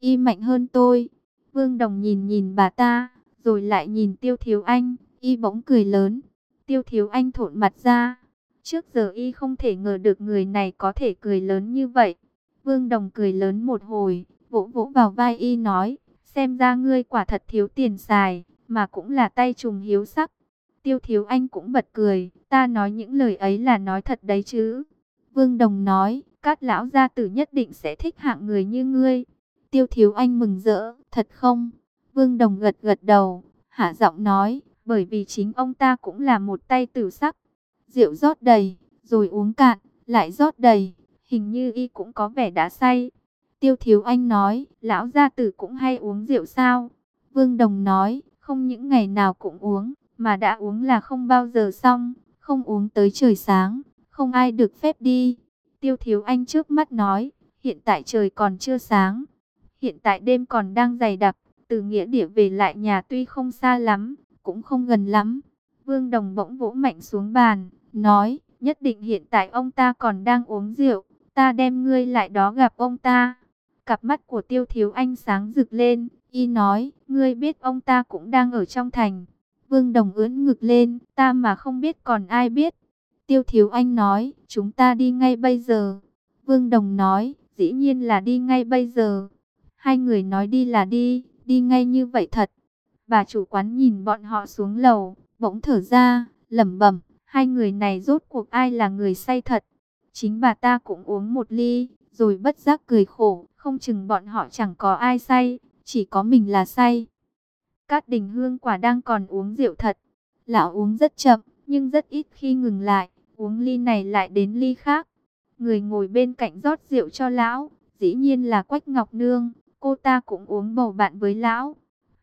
y mạnh hơn tôi. Vương Đồng nhìn nhìn bà ta, rồi lại nhìn Tiêu Thiếu Anh, y bỗng cười lớn. Tiêu Thiếu Anh thộn mặt ra. Trước giờ y không thể ngờ được người này có thể cười lớn như vậy. Vương Đồng cười lớn một hồi, vỗ vỗ vào vai y nói, xem ra ngươi quả thật thiếu tiền xài, mà cũng là tay trùng hiếu sắc. Tiêu Thiếu Anh cũng bật cười, ta nói những lời ấy là nói thật đấy chứ. Vương Đồng nói, các lão gia tử nhất định sẽ thích hạng người như ngươi. Tiêu Thiếu Anh mừng rỡ, thật không? Vương Đồng gật gật đầu, hạ giọng nói, bởi vì chính ông ta cũng là một tay tử sắc. Rượu rót đầy, rồi uống cạn, lại rót đầy, hình như y cũng có vẻ đã say. Tiêu Thiếu Anh nói, lão gia tử cũng hay uống rượu sao? Vương Đồng nói, không những ngày nào cũng uống, mà đã uống là không bao giờ xong, không uống tới trời sáng, không ai được phép đi. Tiêu Thiếu Anh trước mắt nói, hiện tại trời còn chưa sáng, hiện tại đêm còn đang dày đặc, từ nghĩa địa về lại nhà tuy không xa lắm, cũng không gần lắm. Vương Đồng bỗng vỗ mạnh xuống bàn, nói, nhất định hiện tại ông ta còn đang uống rượu, ta đem ngươi lại đó gặp ông ta. Cặp mắt của Tiêu Thiếu Anh sáng rực lên, y nói, ngươi biết ông ta cũng đang ở trong thành. Vương Đồng ướn ngực lên, ta mà không biết còn ai biết. Tiêu Thiếu Anh nói, chúng ta đi ngay bây giờ. Vương Đồng nói, dĩ nhiên là đi ngay bây giờ. Hai người nói đi là đi, đi ngay như vậy thật. Bà chủ quán nhìn bọn họ xuống lầu, bỗng thở ra, lẩm bẩm, hai người này rốt cuộc ai là người say thật. Chính bà ta cũng uống một ly, rồi bất giác cười khổ, không chừng bọn họ chẳng có ai say, chỉ có mình là say. Cát Đình Hương quả đang còn uống rượu thật. Lão uống rất chậm, nhưng rất ít khi ngừng lại, uống ly này lại đến ly khác. Người ngồi bên cạnh rót rượu cho lão, dĩ nhiên là Quách Ngọc Nương, cô ta cũng uống bầu bạn với lão.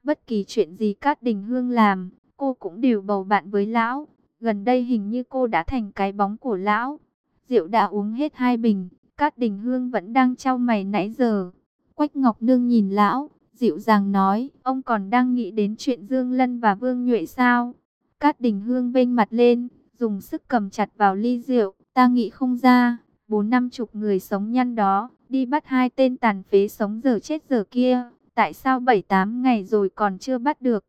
Bất kỳ chuyện gì Cát Đình Hương làm, cô cũng đều bầu bạn với lão. Gần đây hình như cô đã thành cái bóng của lão. Rượu đã uống hết hai bình, Cát Đình Hương vẫn đang trao mày nãy giờ. Quách Ngọc Nương nhìn lão, dịu dàng nói, ông còn đang nghĩ đến chuyện Dương Lân và Vương Nhuệ sao? Cát Đình Hương vênh mặt lên, dùng sức cầm chặt vào ly rượu, ta nghĩ không ra, bốn năm chục người sống nhăn đó, đi bắt hai tên tàn phế sống giờ chết giờ kia, tại sao bảy tám ngày rồi còn chưa bắt được?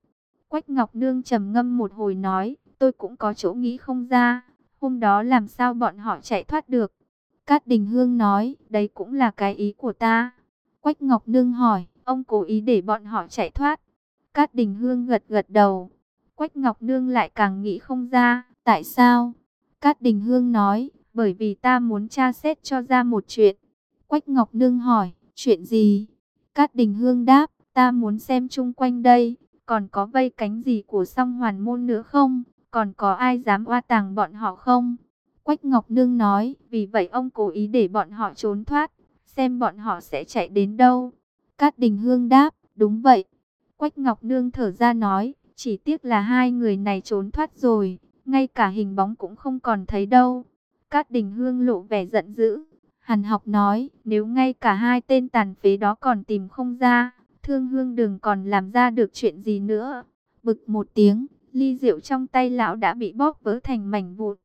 Quách Ngọc Nương trầm ngâm một hồi nói, tôi cũng có chỗ nghĩ không ra, hôm đó làm sao bọn họ chạy thoát được? Cát Đình Hương nói, đấy cũng là cái ý của ta. Quách Ngọc Nương hỏi, ông cố ý để bọn họ chạy thoát. Cát Đình Hương gật gật đầu. Quách Ngọc Nương lại càng nghĩ không ra, tại sao? Cát Đình Hương nói, bởi vì ta muốn tra xét cho ra một chuyện. Quách Ngọc Nương hỏi, chuyện gì? Cát Đình Hương đáp, ta muốn xem chung quanh đây, còn có vây cánh gì của song hoàn môn nữa không? Còn có ai dám oa tàng bọn họ không? Quách Ngọc Nương nói, vì vậy ông cố ý để bọn họ trốn thoát, xem bọn họ sẽ chạy đến đâu. Cát Đình Hương đáp, đúng vậy. Quách Ngọc Nương thở ra nói, chỉ tiếc là hai người này trốn thoát rồi, ngay cả hình bóng cũng không còn thấy đâu. Cát Đình Hương lộ vẻ giận dữ. Hàn học nói, nếu ngay cả hai tên tàn phế đó còn tìm không ra, thương hương đừng còn làm ra được chuyện gì nữa. Bực một tiếng, ly rượu trong tay lão đã bị bóp vỡ thành mảnh vụn.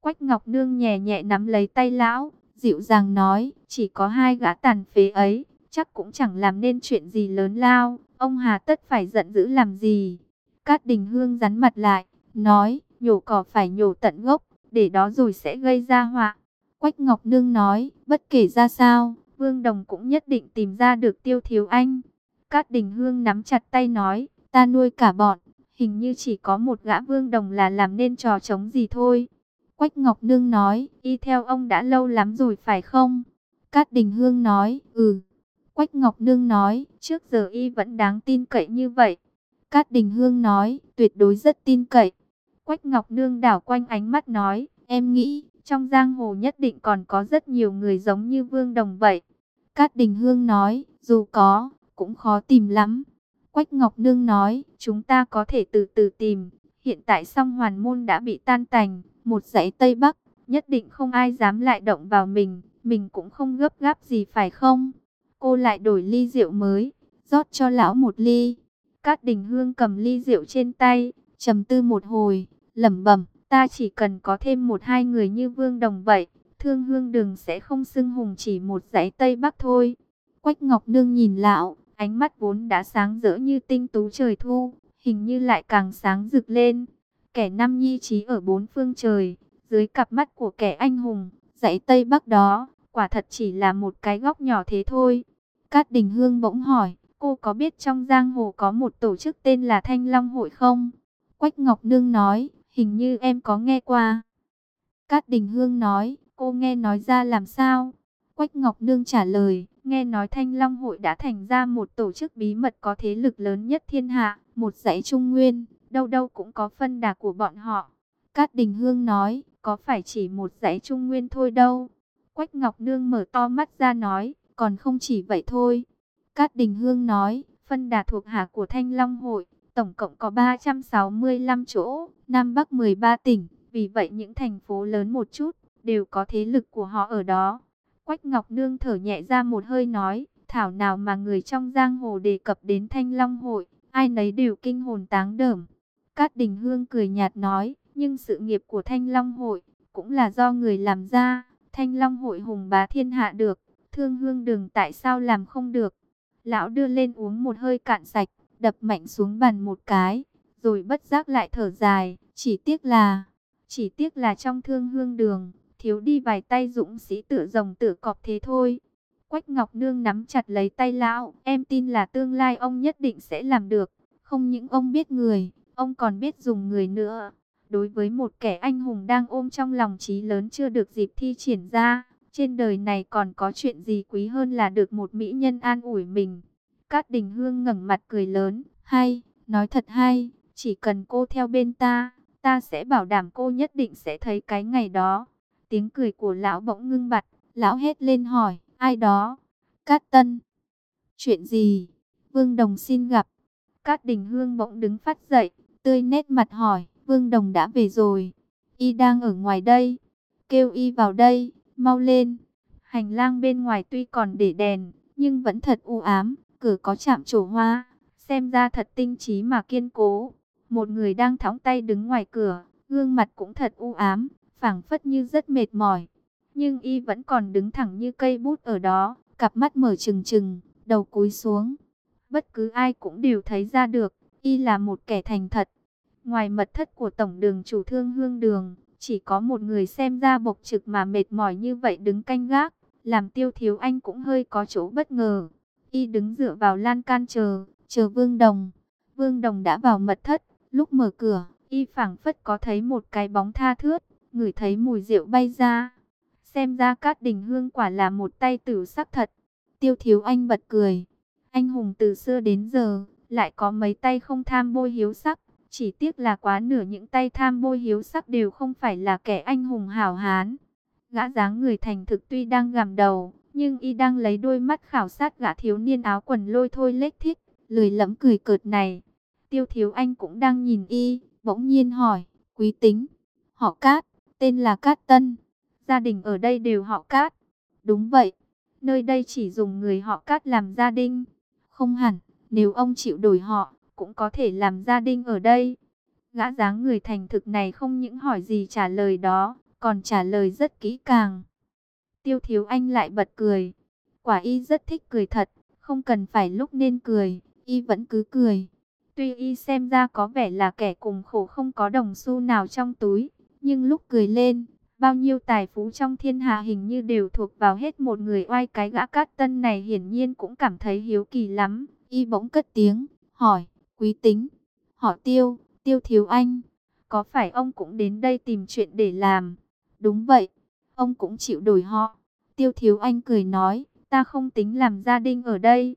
Quách Ngọc Nương nhẹ nhẹ nắm lấy tay lão, dịu dàng nói, chỉ có hai gã tàn phế ấy, chắc cũng chẳng làm nên chuyện gì lớn lao, ông Hà tất phải giận dữ làm gì. Cát Đình Hương rắn mặt lại, nói, nhổ cỏ phải nhổ tận gốc, để đó rồi sẽ gây ra họa. Quách Ngọc Nương nói, bất kể ra sao, Vương Đồng cũng nhất định tìm ra được Tiêu Thiếu Anh. Cát Đình Hương nắm chặt tay nói, ta nuôi cả bọn, hình như chỉ có một gã Vương Đồng là làm nên trò chống gì thôi. Quách Ngọc Nương nói, y theo ông đã lâu lắm rồi phải không? Cát Đình Hương nói, ừ. Quách Ngọc Nương nói, trước giờ y vẫn đáng tin cậy như vậy. Cát Đình Hương nói, tuyệt đối rất tin cậy. Quách Ngọc Nương đảo quanh ánh mắt nói, em nghĩ, trong giang hồ nhất định còn có rất nhiều người giống như Vương Đồng vậy. Cát Đình Hương nói, dù có, cũng khó tìm lắm. Quách Ngọc Nương nói, chúng ta có thể từ từ tìm. Hiện tại song hoàn môn đã bị tan tành, một dãy Tây Bắc, nhất định không ai dám lại động vào mình, mình cũng không gấp gáp gì phải không? Cô lại đổi ly rượu mới, rót cho lão một ly. Cát Đình Hương cầm ly rượu trên tay, trầm tư một hồi, lẩm bẩm, ta chỉ cần có thêm một hai người như Vương Đồng vậy, thương hương đường sẽ không xưng hùng chỉ một dãy Tây Bắc thôi. Quách Ngọc Nương nhìn lão, ánh mắt vốn đã sáng rỡ như tinh tú trời thu, hình như lại càng sáng rực lên. Kẻ năm nhi trí ở bốn phương trời, dưới cặp mắt của kẻ anh hùng, dãy Tây Bắc đó, quả thật chỉ là một cái góc nhỏ thế thôi. Cát Đình Hương bỗng hỏi, cô có biết trong giang hồ có một tổ chức tên là Thanh Long Hội không? Quách Ngọc Nương nói, hình như em có nghe qua. Cát Đình Hương nói, cô nghe nói ra làm sao? Quách Ngọc Nương trả lời, nghe nói Thanh Long Hội đã thành ra một tổ chức bí mật có thế lực lớn nhất thiên hạ, một dãy trung nguyên, đâu đâu cũng có phân đà của bọn họ. Cát Đình Hương nói, có phải chỉ một dãy trung nguyên thôi đâu. Quách Ngọc Nương mở to mắt ra nói, còn không chỉ vậy thôi. Cát Đình Hương nói, phân đà thuộc hạ của Thanh Long Hội, tổng cộng có 365 chỗ, Nam Bắc 13 tỉnh, vì vậy những thành phố lớn một chút, đều có thế lực của họ ở đó. Quách Ngọc Nương thở nhẹ ra một hơi nói, thảo nào mà người trong giang hồ đề cập đến Thanh Long Hội, ai nấy đều kinh hồn táng đởm. Cát Đình Hương cười nhạt nói, nhưng sự nghiệp của Thanh Long Hội cũng là do người làm ra. Thanh Long Hội hùng bá thiên hạ được, thương hương đường tại sao làm không được. Lão đưa lên uống một hơi cạn sạch, đập mạnh xuống bàn một cái, rồi bất giác lại thở dài, chỉ tiếc là, chỉ tiếc là trong thương hương đường, thiếu đi vài tay dũng sĩ tự rồng tự cọp thế thôi. Quách Ngọc Nương nắm chặt lấy tay lão, em tin là tương lai ông nhất định sẽ làm được, không những ông biết người, ông còn biết dùng người nữa. Đối với một kẻ anh hùng đang ôm trong lòng trí lớn chưa được dịp thi triển ra, trên đời này còn có chuyện gì quý hơn là được một mỹ nhân an ủi mình. Cát Đình Hương ngẩng mặt cười lớn, hay, nói thật hay, chỉ cần cô theo bên ta, ta sẽ bảo đảm cô nhất định sẽ thấy cái ngày đó. Tiếng cười của lão bỗng ngưng bặt, lão hét lên hỏi, ai đó? Cát Tân. Chuyện gì? Vương Đồng xin gặp. Cát Đình Hương bỗng đứng phát dậy, tươi nét mặt hỏi, Vương Đồng đã về rồi. Y đang ở ngoài đây. Kêu Y vào đây, mau lên. Hành lang bên ngoài tuy còn để đèn, nhưng vẫn thật u ám, cửa có chạm trổ hoa, xem ra thật tinh trí mà kiên cố. Một người đang thõng tay đứng ngoài cửa, gương mặt cũng thật u ám, phảng phất như rất mệt mỏi. Nhưng y vẫn còn đứng thẳng như cây bút ở đó, cặp mắt mở trừng trừng, đầu cúi xuống. Bất cứ ai cũng đều thấy ra được, y là một kẻ thành thật. Ngoài mật thất của tổng đường chủ thương hương đường, chỉ có một người xem ra bộc trực mà mệt mỏi như vậy đứng canh gác, làm tiêu thiếu anh cũng hơi có chỗ bất ngờ. Y đứng dựa vào lan can chờ, chờ Vương Đồng. Vương Đồng đã vào mật thất, lúc mở cửa, y phảng phất có thấy một cái bóng tha thướt, ngửi thấy mùi rượu bay ra. Xem ra Cát Đình Hương quả là một tay tử sắc thật. Tiêu Thiếu Anh bật cười. Anh hùng từ xưa đến giờ, lại có mấy tay không tham bôi hiếu sắc. Chỉ tiếc là quá nửa những tay tham bôi hiếu sắc đều không phải là kẻ anh hùng hảo hán. Gã dáng người thành thực tuy đang gằm đầu, nhưng y đang lấy đôi mắt khảo sát gã thiếu niên áo quần lôi thôi lếch thích, lười lẫm cười cợt này. Tiêu Thiếu Anh cũng đang nhìn y, bỗng nhiên hỏi, quý tính, họ Cát, tên là Cát Tân. Gia đình ở đây đều họ Cát. Đúng vậy, nơi đây chỉ dùng người họ Cát làm gia đình. Không hẳn, nếu ông chịu đổi họ, cũng có thể làm gia đình ở đây. Gã dáng người thành thực này không những hỏi gì trả lời đó, còn trả lời rất kỹ càng. Tiêu Thiếu Anh lại bật cười. Quả y rất thích cười thật, không cần phải lúc nên cười, y vẫn cứ cười. Tuy y xem ra có vẻ là kẻ cùng khổ không có đồng xu nào trong túi, nhưng lúc cười lên, bao nhiêu tài phú trong thiên hạ hình như đều thuộc vào hết một người oai cái gã cát tân này hiển nhiên cũng cảm thấy hiếu kỳ lắm. Y bỗng cất tiếng, hỏi, quý tính, họ tiêu, tiêu thiếu anh, có phải ông cũng đến đây tìm chuyện để làm? Đúng vậy, ông cũng chịu đổi họ. Tiêu thiếu anh cười nói, ta không tính làm gia đình ở đây.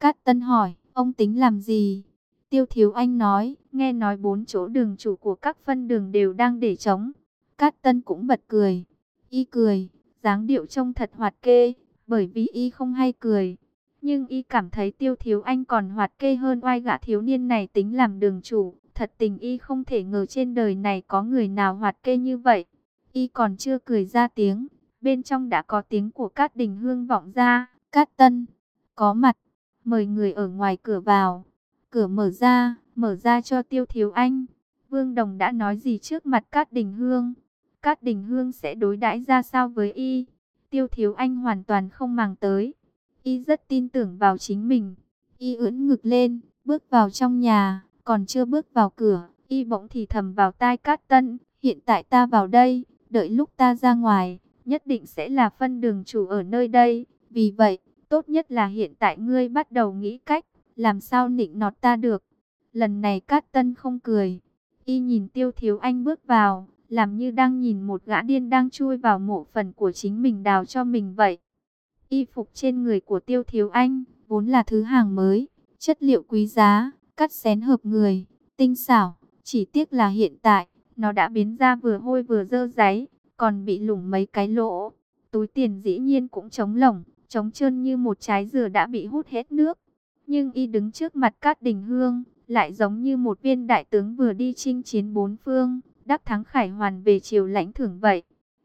Cát tân hỏi, ông tính làm gì? Tiêu Thiếu Anh nói, nghe nói bốn chỗ đường chủ của các phân đường đều đang để trống. Cát Tân cũng bật cười. Y cười, dáng điệu trông thật hoạt kê, bởi vì Y không hay cười. Nhưng Y cảm thấy Tiêu Thiếu Anh còn hoạt kê hơn oai gã thiếu niên này tính làm đường chủ. Thật tình Y không thể ngờ trên đời này có người nào hoạt kê như vậy. Y còn chưa cười ra tiếng, bên trong đã có tiếng của Cát Đình Hương vọng ra. Cát Tân, có mặt, mời người ở ngoài cửa vào. Cửa mở ra, mở ra cho Tiêu Thiếu Anh. Vương Đồng đã nói gì trước mặt Cát Đình Hương? Cát Đình Hương sẽ đối đãi ra sao với y? Tiêu Thiếu Anh hoàn toàn không màng tới. Y rất tin tưởng vào chính mình. Y ưỡn ngực lên, bước vào trong nhà, còn chưa bước vào cửa, Y bỗng thì thầm vào tai Cát Tân, hiện tại ta vào đây, đợi lúc ta ra ngoài, nhất định sẽ là phân đường chủ ở nơi đây. Vì vậy, tốt nhất là hiện tại ngươi bắt đầu nghĩ cách, làm sao nịnh nọt ta được. Lần này Cát Tân không cười, y nhìn Tiêu Thiếu Anh bước vào, làm như đang nhìn một gã điên đang chui vào mộ phần của chính mình đào cho mình vậy. Y phục trên người của Tiêu Thiếu Anh, vốn là thứ hàng mới, chất liệu quý giá, cắt xén hợp người, tinh xảo, chỉ tiếc là hiện tại, nó đã biến ra vừa hôi vừa dơ giấy, còn bị lủng mấy cái lỗ. Túi tiền dĩ nhiên cũng trống lỏng, trống trơn như một trái dừa đã bị hút hết nước. Nhưng y đứng trước mặt Cát Đình Hương, lại giống như một viên đại tướng vừa đi chinh chiến bốn phương, đắc thắng khải hoàn về chiều lãnh thưởng vậy.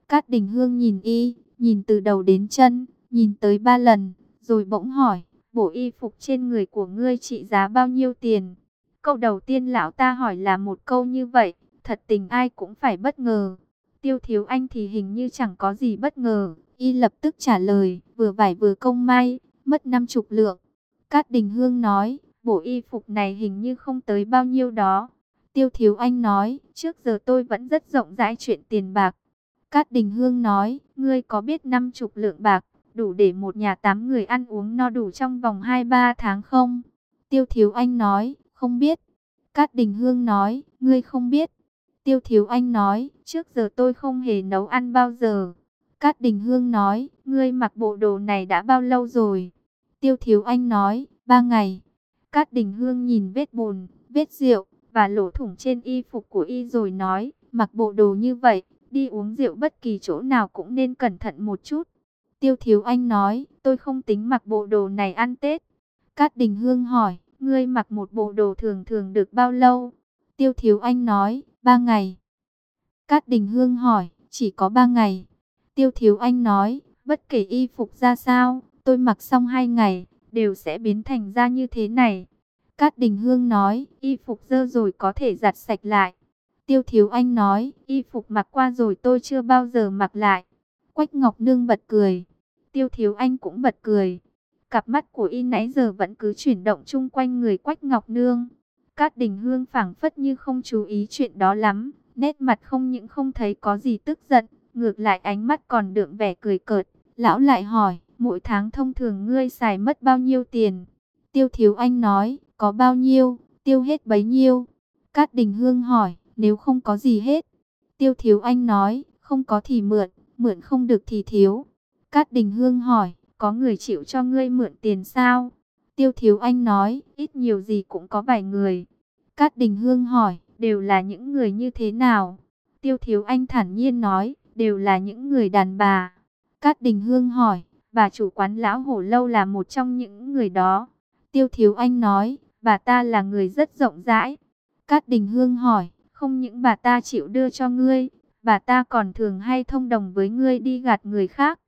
Cát Đình Hương nhìn y, nhìn từ đầu đến chân, nhìn tới ba lần, rồi bỗng hỏi, bộ y phục trên người của ngươi trị giá bao nhiêu tiền? Câu đầu tiên lão ta hỏi là một câu như vậy, thật tình ai cũng phải bất ngờ. Tiêu thiếu anh thì hình như chẳng có gì bất ngờ, y lập tức trả lời, vừa vải vừa công may, mất năm chục lượng. Cát Đình Hương nói, bộ y phục này hình như không tới bao nhiêu đó. Tiêu Thiếu Anh nói, trước giờ tôi vẫn rất rộng rãi chuyện tiền bạc. Cát Đình Hương nói, ngươi có biết năm chục lượng bạc, đủ để một nhà tám người ăn uống no đủ trong vòng 2-3 tháng không? Tiêu Thiếu Anh nói, không biết. Cát Đình Hương nói, ngươi không biết. Tiêu Thiếu Anh nói, trước giờ tôi không hề nấu ăn bao giờ. Cát Đình Hương nói, ngươi mặc bộ đồ này đã bao lâu rồi? Tiêu Thiếu Anh nói, ba ngày. Cát Đình Hương nhìn vết bùn, vết rượu và lỗ thủng trên y phục của y rồi nói, mặc bộ đồ như vậy, đi uống rượu bất kỳ chỗ nào cũng nên cẩn thận một chút. Tiêu Thiếu Anh nói, tôi không tính mặc bộ đồ này ăn Tết. Cát Đình Hương hỏi, ngươi mặc một bộ đồ thường thường được bao lâu? Tiêu Thiếu Anh nói, ba ngày. Cát Đình Hương hỏi, chỉ có ba ngày. Tiêu Thiếu Anh nói, bất kể y phục ra sao, tôi mặc xong hai ngày, đều sẽ biến thành ra như thế này. Cát Đình Hương nói, y phục dơ rồi có thể giặt sạch lại. Tiêu Thiếu Anh nói, y phục mặc qua rồi tôi chưa bao giờ mặc lại. Quách Ngọc Nương bật cười. Tiêu Thiếu Anh cũng bật cười. Cặp mắt của y nãy giờ vẫn cứ chuyển động chung quanh người Quách Ngọc Nương. Cát Đình Hương phảng phất như không chú ý chuyện đó lắm. Nét mặt không những không thấy có gì tức giận, ngược lại ánh mắt còn đượm vẻ cười cợt. Lão lại hỏi, mỗi tháng thông thường ngươi xài mất bao nhiêu tiền? Tiêu Thiếu Anh nói, có bao nhiêu, tiêu hết bấy nhiêu. Cát Đình Hương hỏi, nếu không có gì hết. Tiêu Thiếu Anh nói, không có thì mượn, mượn không được thì thiếu. Cát Đình Hương hỏi, có người chịu cho ngươi mượn tiền sao? Tiêu Thiếu Anh nói, ít nhiều gì cũng có vài người. Cát Đình Hương hỏi, đều là những người như thế nào? Tiêu Thiếu Anh thản nhiên nói, đều là những người đàn bà. Cát Đình Hương hỏi, bà chủ quán lão hổ lâu là một trong những người đó. Tiêu Thiếu Anh nói, bà ta là người rất rộng rãi. Cát Đình Hương hỏi, không những bà ta chịu đưa cho ngươi, bà ta còn thường hay thông đồng với ngươi đi gạt người khác.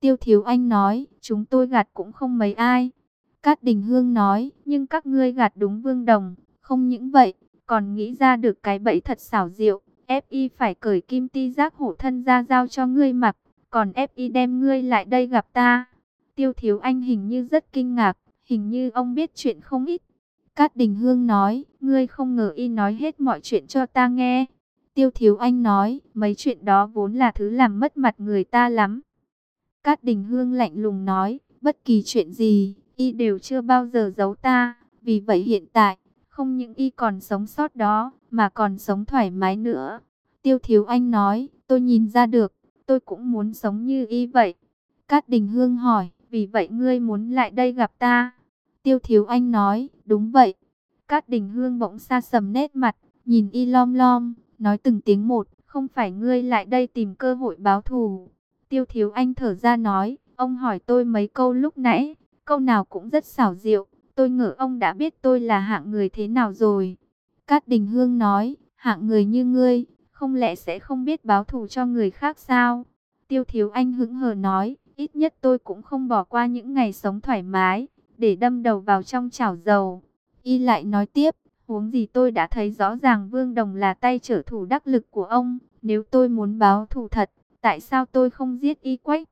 Tiêu Thiếu Anh nói, chúng tôi gạt cũng không mấy ai. Cát Đình Hương nói, nhưng các ngươi gạt đúng vương đồng, không những vậy, còn nghĩ ra được cái bẫy thật xảo diệu. FI phải cởi kim ti giác hổ thân ra giao cho ngươi mặc, còn FI đem ngươi lại đây gặp ta. Tiêu Thiếu Anh hình như rất kinh ngạc, hình như ông biết chuyện không ít. Cát Đình Hương nói, ngươi không ngờ y nói hết mọi chuyện cho ta nghe. Tiêu Thiếu Anh nói, mấy chuyện đó vốn là thứ làm mất mặt người ta lắm. Cát Đình Hương lạnh lùng nói, bất kỳ chuyện gì, y đều chưa bao giờ giấu ta. Vì vậy hiện tại, không những y còn sống sót đó, mà còn sống thoải mái nữa. Tiêu Thiếu Anh nói, tôi nhìn ra được, tôi cũng muốn sống như y vậy. Cát Đình Hương hỏi, vì vậy ngươi muốn lại đây gặp ta? Tiêu Thiếu Anh nói, đúng vậy. Cát Đình Hương bỗng xa sầm nét mặt, nhìn y lom lom, nói từng tiếng một, không phải ngươi lại đây tìm cơ hội báo thù. Tiêu Thiếu Anh thở ra nói, ông hỏi tôi mấy câu lúc nãy, câu nào cũng rất xảo diệu, tôi ngờ ông đã biết tôi là hạng người thế nào rồi. Cát Đình Hương nói, hạng người như ngươi, không lẽ sẽ không biết báo thù cho người khác sao? Tiêu Thiếu Anh hững hờ nói, ít nhất tôi cũng không bỏ qua những ngày sống thoải mái, để đâm đầu vào trong chảo dầu. Y lại nói tiếp, huống gì tôi đã thấy rõ ràng Vương Đồng là tay trở thủ đắc lực của ông, nếu tôi muốn báo thù thật, tại sao tôi không giết Y Quách?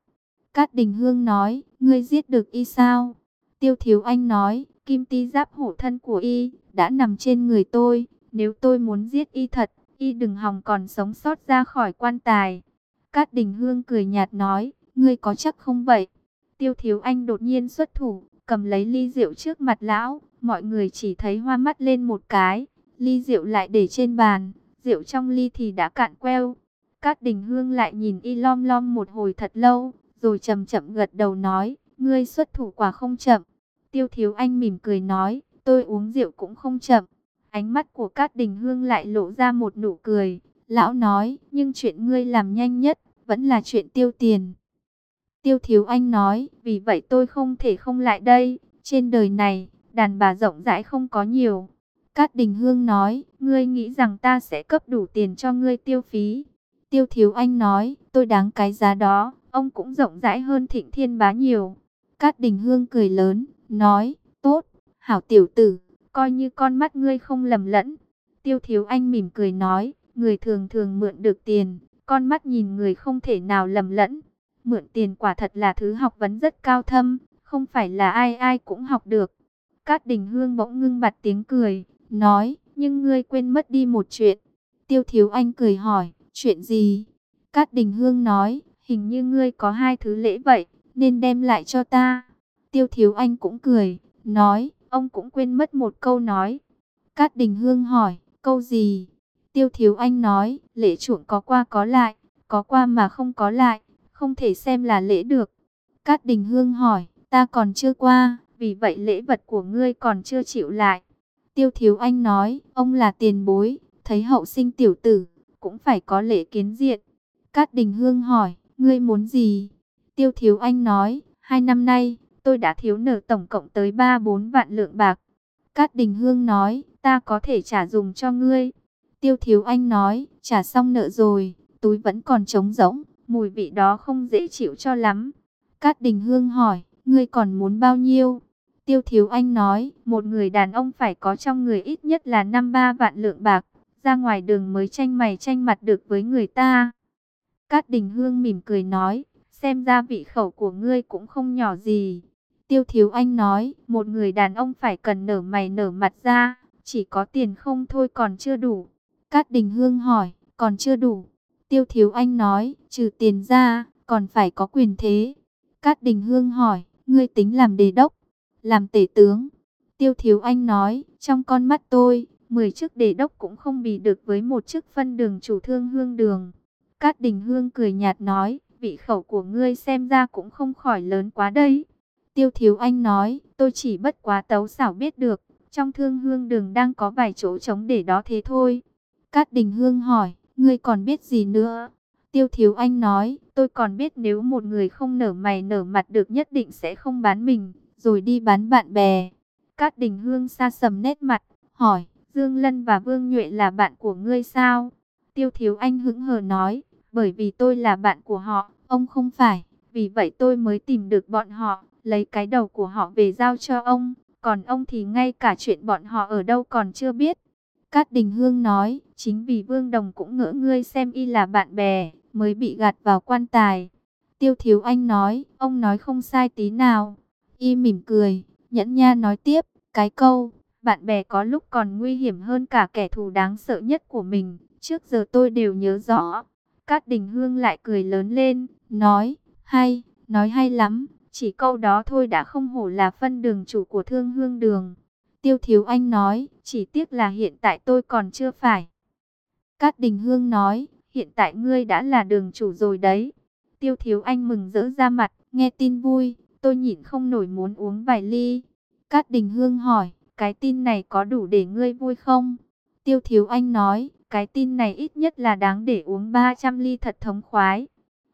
Cát Đình Hương nói, ngươi giết được y sao? Tiêu Thiếu Anh nói, kim ti giáp hổ thân của y, đã nằm trên người tôi. Nếu tôi muốn giết y thật, y đừng hòng còn sống sót ra khỏi quan tài. Cát Đình Hương cười nhạt nói, ngươi có chắc không vậy? Tiêu Thiếu Anh đột nhiên xuất thủ, cầm lấy ly rượu trước mặt lão. Mọi người chỉ thấy hoa mắt lên một cái, ly rượu lại để trên bàn, rượu trong ly thì đã cạn queo. Cát Đình Hương lại nhìn y lom lom một hồi thật lâu, rồi chậm chậm gật đầu nói, ngươi xuất thủ quả không chậm. Tiêu Thiếu Anh mỉm cười nói, tôi uống rượu cũng không chậm. Ánh mắt của Cát Đình Hương lại lộ ra một nụ cười. Lão nói, nhưng chuyện ngươi làm nhanh nhất, vẫn là chuyện tiêu tiền. Tiêu Thiếu Anh nói, vì vậy tôi không thể không lại đây. Trên đời này, đàn bà rộng rãi không có nhiều. Cát Đình Hương nói, ngươi nghĩ rằng ta sẽ cấp đủ tiền cho ngươi tiêu phí. Tiêu Thiếu Anh nói, tôi đáng cái giá đó, ông cũng rộng rãi hơn Thịnh Thiên Bá nhiều. Cát Đình Hương cười lớn, nói, tốt, hảo tiểu tử, coi như con mắt ngươi không lầm lẫn. Tiêu Thiếu Anh mỉm cười nói, người thường thường mượn được tiền, con mắt nhìn người không thể nào lầm lẫn. Mượn tiền quả thật là thứ học vấn rất cao thâm, không phải là ai ai cũng học được. Cát Đình Hương bỗng ngưng bặt tiếng cười, nói, nhưng ngươi quên mất đi một chuyện. Tiêu Thiếu Anh cười hỏi, chuyện gì? Cát Đình Hương nói, hình như ngươi có hai thứ lễ vậy, nên đem lại cho ta. Tiêu Thiếu Anh cũng cười, nói, ông cũng quên mất một câu nói. Cát Đình Hương hỏi, câu gì? Tiêu Thiếu Anh nói, lễ chuộng có qua có lại, có qua mà không có lại, không thể xem là lễ được. Cát Đình Hương hỏi, ta còn chưa qua, vì vậy lễ vật của ngươi còn chưa chịu lại. Tiêu Thiếu Anh nói, ông là tiền bối, thấy hậu sinh tiểu tử, cũng phải có lễ kiến diện. Cát Đình Hương hỏi, ngươi muốn gì? Tiêu Thiếu Anh nói, hai năm nay, tôi đã thiếu nợ tổng cộng tới 3-4 vạn lượng bạc. Cát Đình Hương nói, ta có thể trả dùng cho ngươi. Tiêu Thiếu Anh nói, trả xong nợ rồi, túi vẫn còn trống rỗng, mùi vị đó không dễ chịu cho lắm. Cát Đình Hương hỏi, ngươi còn muốn bao nhiêu? Tiêu Thiếu Anh nói, một người đàn ông phải có trong người ít nhất là năm ba vạn lượng bạc, ra ngoài đường mới tranh mày tranh mặt được với người ta. Cát Đình Hương mỉm cười nói, xem ra vị khẩu của ngươi cũng không nhỏ gì. Tiêu Thiếu Anh nói, một người đàn ông phải cần nở mày nở mặt ra, chỉ có tiền không thôi còn chưa đủ. Cát Đình Hương hỏi, còn chưa đủ. Tiêu Thiếu Anh nói, trừ tiền ra, còn phải có quyền thế. Cát Đình Hương hỏi, ngươi tính làm đề đốc, làm tể tướng. Tiêu Thiếu Anh nói, trong con mắt tôi, 10 chức đề đốc cũng không bì được với một chức phân đường chủ thương hương đường. Cát Đình Hương cười nhạt nói, vị khẩu của ngươi xem ra cũng không khỏi lớn quá đây. Tiêu Thiếu Anh nói, tôi chỉ bất quá tấu xảo biết được, trong thương hương đường đang có vài chỗ trống để đó thế thôi. Cát Đình Hương hỏi, ngươi còn biết gì nữa? Tiêu Thiếu Anh nói, tôi còn biết nếu một người không nở mày nở mặt được nhất định sẽ không bán mình, rồi đi bán bạn bè. Cát Đình Hương xa sầm nét mặt, hỏi, Dương Lân và Vương Nhuệ là bạn của ngươi sao? Tiêu Thiếu Anh hững hờ nói, bởi vì tôi là bạn của họ, ông không phải, vì vậy tôi mới tìm được bọn họ, lấy cái đầu của họ về giao cho ông, còn ông thì ngay cả chuyện bọn họ ở đâu còn chưa biết. Cát Đình Hương nói, chính vì Vương Đồng cũng ngỡ ngươi xem y là bạn bè, mới bị gạt vào quan tài. Tiêu Thiếu Anh nói, ông nói không sai tí nào. Y mỉm cười, nhẫn nha nói tiếp, cái câu, bạn bè có lúc còn nguy hiểm hơn cả kẻ thù đáng sợ nhất của mình. Trước giờ tôi đều nhớ rõ. Cát Đình Hương lại cười lớn lên, nói, hay, nói hay lắm. Chỉ câu đó thôi đã không hổ là phân đường chủ của thương hương đường. Tiêu Thiếu Anh nói, chỉ tiếc là hiện tại tôi còn chưa phải. Cát Đình Hương nói, hiện tại ngươi đã là đường chủ rồi đấy. Tiêu Thiếu Anh mừng rỡ ra mặt, nghe tin vui, tôi nhịn không nổi muốn uống vài ly. Cát Đình Hương hỏi, cái tin này có đủ để ngươi vui không? Tiêu Thiếu Anh nói, cái tin này ít nhất là đáng để uống 300 ly thật thống khoái.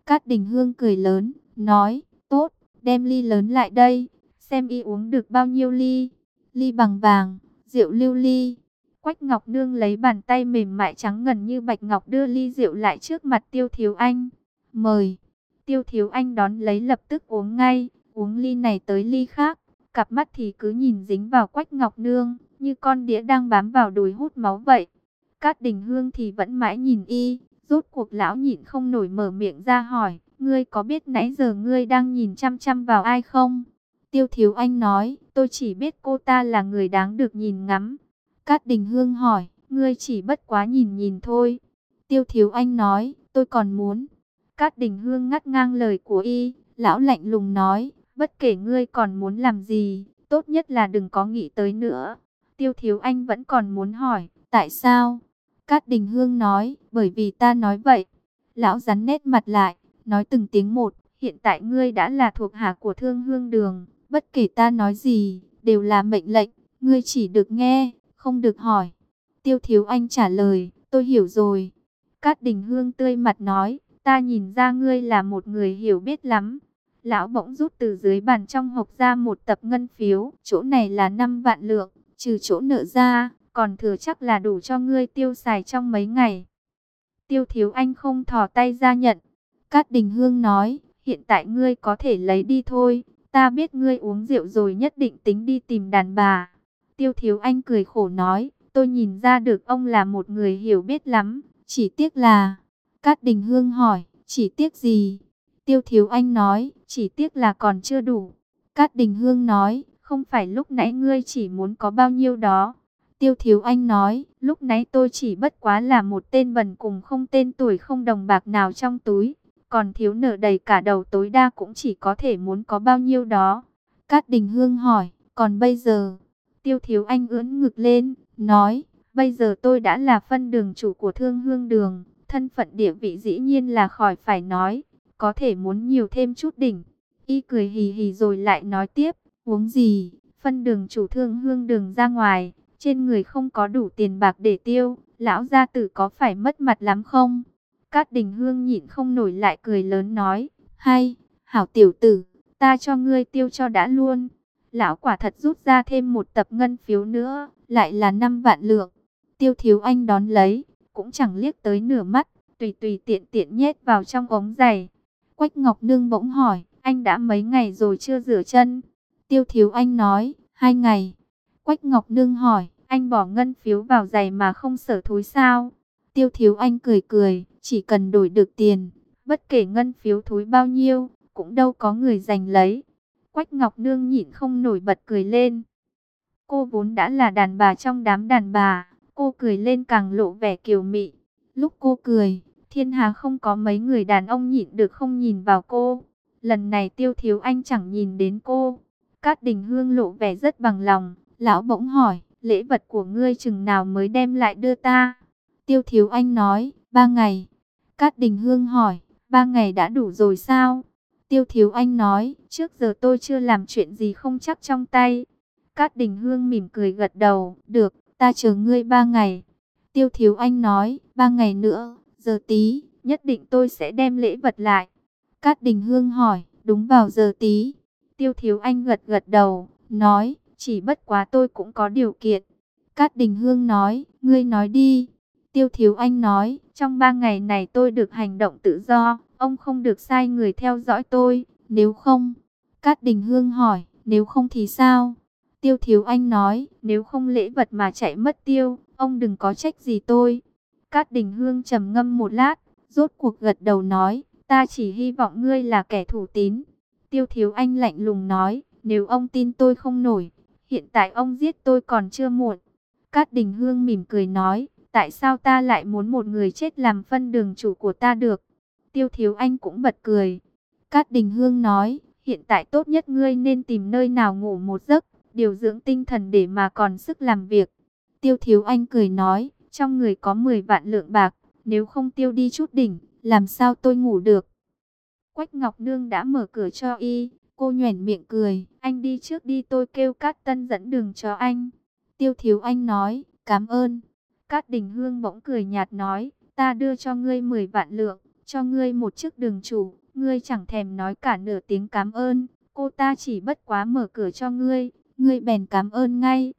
Cát Đình Hương cười lớn, nói, tốt, đem ly lớn lại đây, xem y uống được bao nhiêu ly. Ly bằng vàng, rượu lưu ly. Quách Ngọc Nương lấy bàn tay mềm mại trắng ngần như bạch ngọc đưa ly rượu lại trước mặt Tiêu Thiếu Anh. Mời. Tiêu Thiếu Anh đón lấy lập tức uống ngay, uống ly này tới ly khác. Cặp mắt thì cứ nhìn dính vào Quách Ngọc Nương, như con đĩa đang bám vào đùi hút máu vậy. Cát Đình Hương thì vẫn mãi nhìn y, rốt cuộc lão nhịn không nổi mở miệng ra hỏi, ngươi có biết nãy giờ ngươi đang nhìn chăm chăm vào ai không? Tiêu Thiếu Anh nói, tôi chỉ biết cô ta là người đáng được nhìn ngắm. Cát Đình Hương hỏi, ngươi chỉ bất quá nhìn nhìn thôi. Tiêu Thiếu Anh nói, tôi còn muốn. Cát Đình Hương ngắt ngang lời của y, lão lạnh lùng nói, bất kể ngươi còn muốn làm gì, tốt nhất là đừng có nghĩ tới nữa. Tiêu Thiếu Anh vẫn còn muốn hỏi, tại sao? Cát Đình Hương nói, bởi vì ta nói vậy. Lão rắn nét mặt lại, nói từng tiếng một, hiện tại ngươi đã là thuộc hạ của Thương Hương Đường, bất kể ta nói gì, đều là mệnh lệnh, ngươi chỉ được nghe, không được hỏi. Tiêu Thiếu Anh trả lời, tôi hiểu rồi. Cát Đình Hương tươi mặt nói, ta nhìn ra ngươi là một người hiểu biết lắm. Lão bỗng rút từ dưới bàn trong hộp ra một tập ngân phiếu, chỗ này là 5 vạn lượng, trừ chỗ nợ ra, còn thừa chắc là đủ cho ngươi tiêu xài trong mấy ngày. Tiêu Thiếu Anh không thò tay ra nhận. Cát Đình Hương nói, hiện tại ngươi có thể lấy đi thôi, ta biết ngươi uống rượu rồi nhất định tính đi tìm đàn bà. Tiêu Thiếu Anh cười khổ nói, tôi nhìn ra được ông là một người hiểu biết lắm, chỉ tiếc là... Cát Đình Hương hỏi, chỉ tiếc gì? Tiêu Thiếu Anh nói, chỉ tiếc là còn chưa đủ. Cát Đình Hương nói, không phải lúc nãy ngươi chỉ muốn có bao nhiêu đó. Tiêu Thiếu Anh nói, lúc nãy tôi chỉ bất quá là một tên bần cùng không tên tuổi không đồng bạc nào trong túi. Còn thiếu nợ đầy cả đầu tối đa cũng chỉ có thể muốn có bao nhiêu đó. Cát Đình Hương hỏi, còn bây giờ? Tiêu Thiếu Anh ưỡn ngực lên, nói, bây giờ tôi đã là phân đường chủ của Thương Hương Đường. Thân phận địa vị dĩ nhiên là khỏi phải nói, có thể muốn nhiều thêm chút đỉnh. Y cười hì hì rồi lại nói tiếp, uống gì, phân đường chủ Thương Hương Đường ra ngoài, trên người không có đủ tiền bạc để tiêu, lão gia tử có phải mất mặt lắm không? Cát Đình Hương nhịn không nổi lại cười lớn nói, hay, hảo tiểu tử, ta cho ngươi tiêu cho đã luôn. Lão quả thật rút ra thêm một tập ngân phiếu nữa, lại là 5 vạn lượng. Tiêu thiếu anh đón lấy, cũng chẳng liếc tới nửa mắt, tùy tùy tiện tiện nhét vào trong ống giày. Quách Ngọc Nương bỗng hỏi, anh đã mấy ngày rồi chưa rửa chân? Tiêu thiếu anh nói, hai ngày. Quách Ngọc Nương hỏi, anh bỏ ngân phiếu vào giày mà không sở thối sao? Tiêu thiếu anh cười cười, chỉ cần đổi được tiền, bất kể ngân phiếu thối bao nhiêu, cũng đâu có người giành lấy. Quách Ngọc Nương nhịn không nổi bật cười lên. Cô vốn đã là đàn bà trong đám đàn bà, cô cười lên càng lộ vẻ kiều mị. Lúc cô cười, thiên hà không có mấy người đàn ông nhịn được không nhìn vào cô. Lần này tiêu thiếu anh chẳng nhìn đến cô. Cát đình hương lộ vẻ rất bằng lòng. Lão bỗng hỏi, lễ vật của ngươi chừng nào mới đem lại đưa ta? Tiêu thiếu anh nói, ba ngày. Cát đình hương hỏi, ba ngày đã đủ rồi sao? Tiêu thiếu anh nói, trước giờ tôi chưa làm chuyện gì không chắc trong tay. Cát đình hương mỉm cười gật đầu, được, ta chờ ngươi ba ngày. Tiêu thiếu anh nói, ba ngày nữa, giờ tí, nhất định tôi sẽ đem lễ vật lại. Cát đình hương hỏi, đúng vào giờ tí. Tiêu thiếu anh gật gật đầu, nói, chỉ bất quá tôi cũng có điều kiện. Cát đình hương nói, ngươi nói đi. Tiêu thiếu anh nói, trong ba ngày này tôi được hành động tự do, ông không được sai người theo dõi tôi, nếu không. Cát đình hương hỏi, nếu không thì sao? Tiêu thiếu anh nói, nếu không lễ vật mà chạy mất tiêu, ông đừng có trách gì tôi. Cát đình hương trầm ngâm một lát, rốt cuộc gật đầu nói, ta chỉ hy vọng ngươi là kẻ thủ tín. Tiêu thiếu anh lạnh lùng nói, nếu ông tin tôi không nổi, hiện tại ông giết tôi còn chưa muộn. Cát đình hương mỉm cười nói, tại sao ta lại muốn một người chết làm phân đường chủ của ta được? Tiêu thiếu anh cũng bật cười. Cát đình hương nói, hiện tại tốt nhất ngươi nên tìm nơi nào ngủ một giấc, điều dưỡng tinh thần để mà còn sức làm việc. Tiêu thiếu anh cười nói, trong người có 10 vạn lượng bạc, nếu không tiêu đi chút đỉnh, làm sao tôi ngủ được. Quách Ngọc Nương đã mở cửa cho y, cô nhoẻn miệng cười, anh đi trước đi tôi kêu Cát Tân dẫn đường cho anh. Tiêu thiếu anh nói, cảm ơn. Cát Đình Hương bỗng cười nhạt nói, ta đưa cho ngươi 10 vạn lượng, cho ngươi một chiếc đường chủ, ngươi chẳng thèm nói cả nửa tiếng cảm ơn, cô ta chỉ bất quá mở cửa cho ngươi, ngươi bèn cảm ơn ngay.